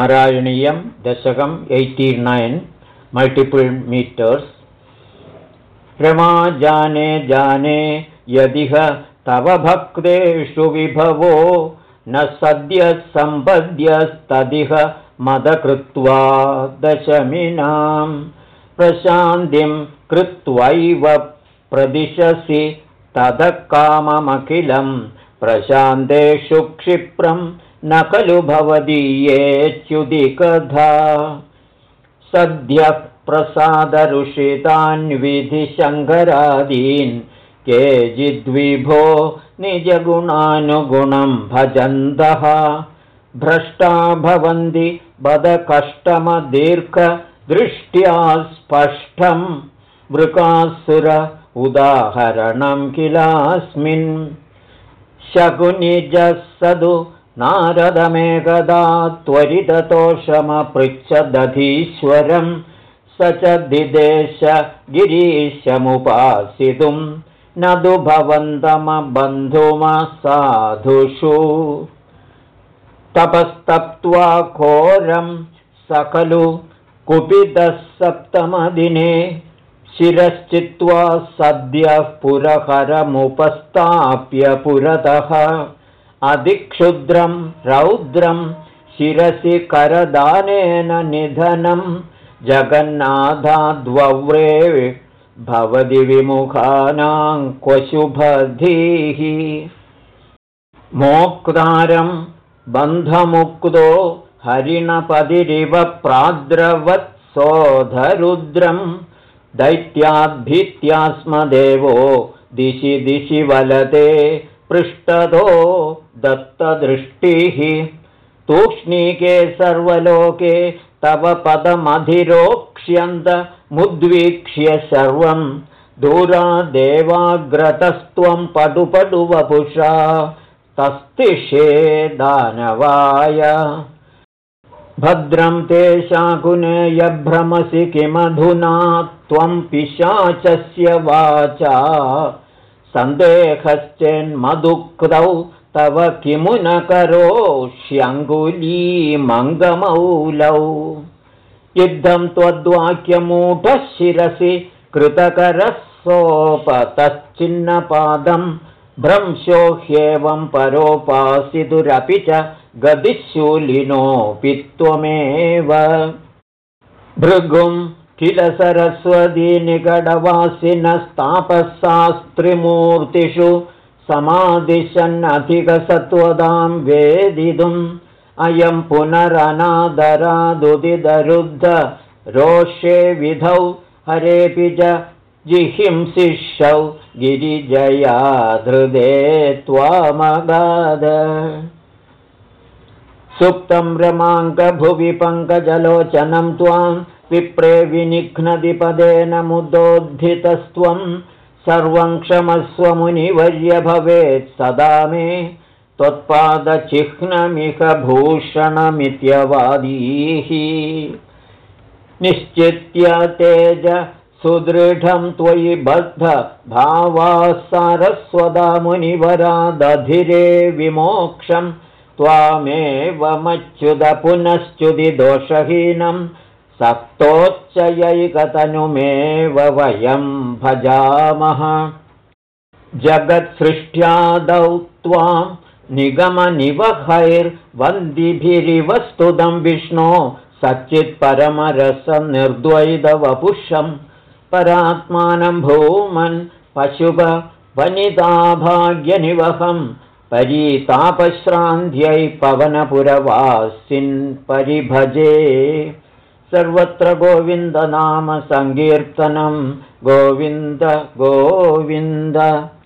नारायणीयं दशकम् eighty nine multiple meters. रमा जाने जाने यदिह तव भक्तेषु विभवो न सद्यः सम्पद्यस्तदिह मदकृत्वा दशमिनां प्रशान्तिं कृत्वैव प्रदिशसि ततः काममखिलं प्रशान्तेषु क्षिप्रं न खलु भवदीयेच्युदिकथा सद्यः प्रसादरुषितान्विधिशङ्करादीन् केचिद्विभो निजगुणानुगुणं भजन्तः। भ्रष्टा भवन्ति बदकष्टमदीर्घदृष्ट्या स्पष्टं। मृकासुर उदाहरणं किलास्मिन्। शकुनिजः सदु नारदमेकदा त्वरिततोषमपृच्छदधीश्वरं स च दिदेश गिरीशमुपासितुं न तु भवन्तमबन्धुमसाधुषु तपस्तप्त्वा घोरं स खलु कुपितः सप्तमदिने शिरश्चित्वा सद्यः पुरहरमुपस्थाप्य पुरतः अधिक्षुद्रं रौद्रं शिरसि करदानेन निधनं जगन्नाथाद्वव्रे भवति विमुखानां क्वशुभधीः। मोक्तारं बन्धमुक्तो हरिणपदिरिव प्राद्रवत्सोधरुद्रं दैत्याद्भित्या स्म देवो दिशि दिशि वलते पृष्ठतो दत्तदृष्टिः। तूक्ष्णीके सर्वलोके तव पदमधिरोक्ष्यन्तमुद्वीक्ष्य सर्वं दूरादेवाग्रतस्त्वं पटुपटुवपुषा। तस्तिषे दानवाय। भद्रं ते शाकुनेयभ्रमसि किमधुना त्वं पिशाचस्य वाचा सन्देहश्चेन्मदुक्तौ तव किमु न करोष्यङ्गुलीमङ्गमौलौ युद्धं त्वद्वाक्यमूढः शिरसि कृतकरः सोपतश्चिन्नपादं भ्रंशो ह्येवं परोपासितुरपि च गतिशूलिनोऽपि त्वमेव। भृगुं किल सरस्वतीनिकटवासिनस्तापशास्त्रिमूर्तिषु समादिशन्नधिकसत्त्वदां वेदितुम् अयं पुनरनादरादुदिदरुद्ध रोषे विधौ हरेऽपि च जिहिंसिषौ गिरिजया हृदे त्वामगाद सुप्तं रमाङ्गभुवि पङ्कजलोचनं त्वां विप्रे विनिघ्नदिपदेन मुदोद्धितस्त्वं सर्वं क्षमस्वमुनिवर्य भवेत् सदा मे त्वत्पादचिह्नमिह भूषणमित्यवादीः। निश्चित्य तेज सुदृढं त्वयि बद्ध भावाः सारस्वदा मुनिवरादधिरे विमोक्षं त्वामेवमच्युत पुनश्च्युतिदोषहीनं सप्तोच्चयैकतनुमेव वयं भजामः। जगत्सृष्ट्यादौ त्वां निगमनिवहैर्वन्दिभिरिव स्तुतं विष्णो सच्चित्परमरसनिर्द्वैतवपुषं परात्मानं भूमन् पशुप वनिताभाग्यनिवहं परीतापश्रान्ध्यै पवनपुरवासिन् परिभजे सर्वत्र गोविन्दनाम सङ्कीर्तनं। गोविन्द गोविन्द